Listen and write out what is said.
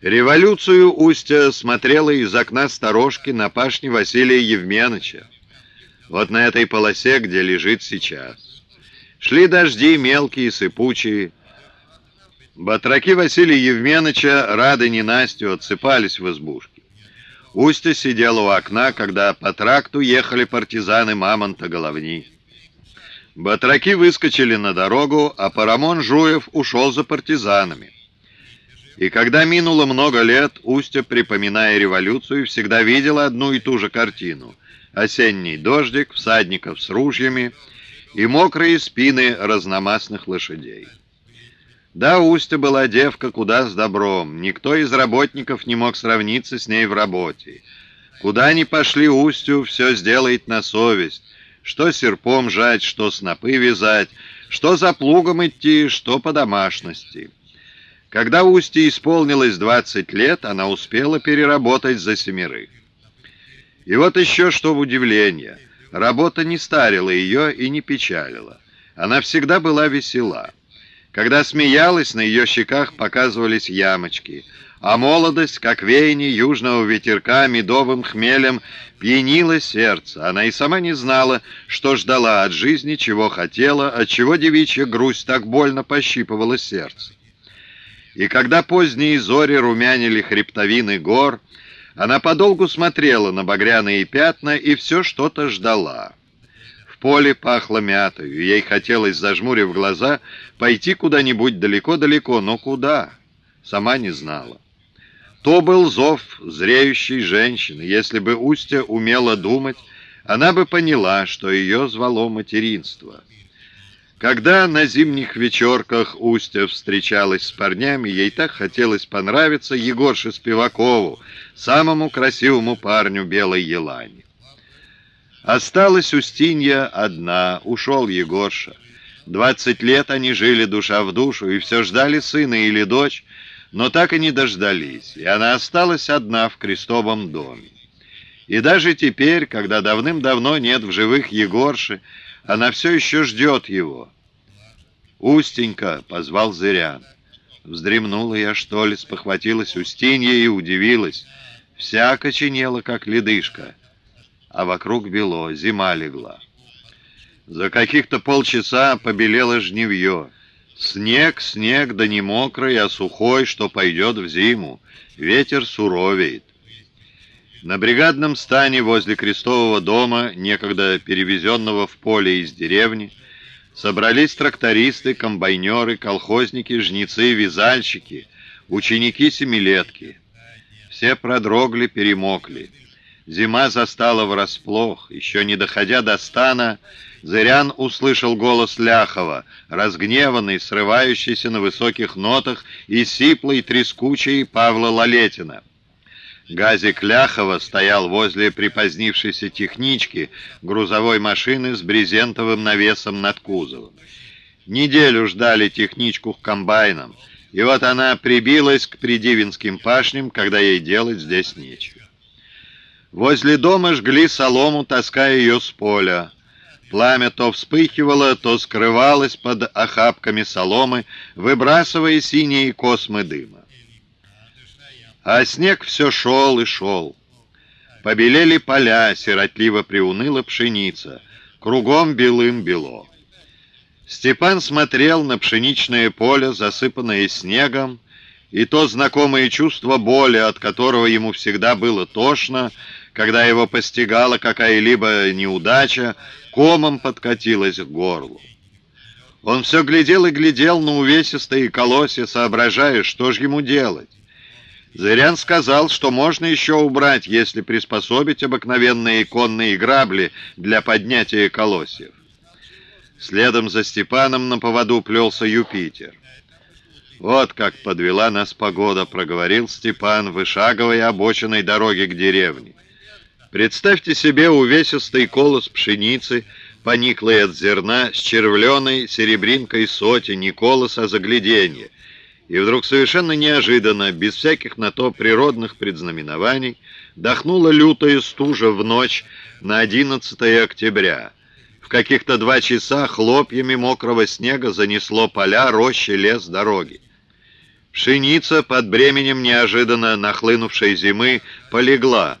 Революцию Устья смотрела из окна сторожки на пашне Василия Евменыча. Вот на этой полосе, где лежит сейчас. Шли дожди мелкие, сыпучие. Батраки Василия Евменыча, рады ненастью, отсыпались в избушке. Устья сидела у окна, когда по тракту ехали партизаны Мамонта Головни. Батраки выскочили на дорогу, а Парамон Жуев ушел за партизанами. И когда минуло много лет, Устья, припоминая революцию, всегда видела одну и ту же картину. Осенний дождик, всадников с ружьями и мокрые спины разномастных лошадей. Да, Устья была девка куда с добром. Никто из работников не мог сравниться с ней в работе. Куда ни пошли Устью, все сделает на совесть. Что серпом жать, что снопы вязать, что за плугом идти, что по домашности. Когда Усти исполнилось 20 лет, она успела переработать за семерых. И вот еще что в удивление. Работа не старила ее и не печалила. Она всегда была весела. Когда смеялась, на ее щеках показывались ямочки, а молодость, как веяние южного ветерка медовым хмелем, пьянила сердце. Она и сама не знала, что ждала от жизни, чего хотела, от чего девичья грусть так больно пощипывала сердце. И когда поздние зори румянили хребтовины гор, она подолгу смотрела на багряные пятна и все что-то ждала. В поле пахло мятою, ей хотелось, зажмурив глаза, пойти куда-нибудь далеко-далеко, но куда? Сама не знала. То был зов зреющей женщины. Если бы Устья умела думать, она бы поняла, что ее звало материнство. Когда на зимних вечерках Устья встречалась с парнями, ей так хотелось понравиться Егорше Спивакову, самому красивому парню Белой Елани. Осталась Устинья одна, ушел Егорша. Двадцать лет они жили душа в душу и все ждали сына или дочь, но так и не дождались, и она осталась одна в крестовом доме. И даже теперь, когда давным-давно нет в живых Егорши, она все еще ждет его. «Устенька!» — позвал Зырян. Вздремнула я, что ли, спохватилась Устинья и удивилась. Вся коченела, как ледышка, а вокруг бело, зима легла. За каких-то полчаса побелело жневье. Снег, снег, да не мокрый, а сухой, что пойдет в зиму. Ветер суровеет. На бригадном стане возле крестового дома, некогда перевезенного в поле из деревни, собрались трактористы, комбайнеры, колхозники, жнецы, вязальщики, ученики семилетки. Все продрогли, перемокли. Зима застала врасплох. Еще не доходя до стана, Зырян услышал голос Ляхова, разгневанный, срывающийся на высоких нотах и сиплый, трескучий Павла Лалетина. Газик Ляхова стоял возле припозднившейся технички грузовой машины с брезентовым навесом над кузовом. Неделю ждали техничку к комбайнам, и вот она прибилась к придивинским пашням, когда ей делать здесь нечего. Возле дома жгли солому, таская ее с поля. Пламя то вспыхивало, то скрывалось под охапками соломы, выбрасывая синие космы дыма. А снег все шел и шел. Побелели поля, сиротливо приуныла пшеница, кругом белым бело. Степан смотрел на пшеничное поле, засыпанное снегом, и то знакомое чувство боли, от которого ему всегда было тошно, когда его постигала какая-либо неудача, комом подкатилось к горлу. Он все глядел и глядел на увесистые колосья, соображая, что же ему делать. Зырян сказал, что можно еще убрать, если приспособить обыкновенные конные грабли для поднятия колосьев. Следом за Степаном на поводу плелся Юпитер. «Вот как подвела нас погода», — проговорил Степан, вышагивая обочиной дороги к деревне. «Представьте себе увесистый колос пшеницы, пониклый от зерна, с червленой серебринкой соти, не колос, а загляденье, и вдруг совершенно неожиданно, без всяких на то природных предзнаменований, дохнула лютая стужа в ночь на 11 октября. В каких-то два часа хлопьями мокрого снега занесло поля, рощи, лес, дороги. Пшеница под бременем неожиданно нахлынувшей зимы полегла,